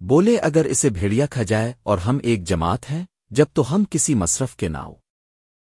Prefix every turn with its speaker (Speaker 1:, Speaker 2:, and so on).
Speaker 1: بولے اگر اسے بھیڑیا کھا جائے اور ہم ایک جماعت ہیں، جب تو ہم کسی مصرف کے نہ ہو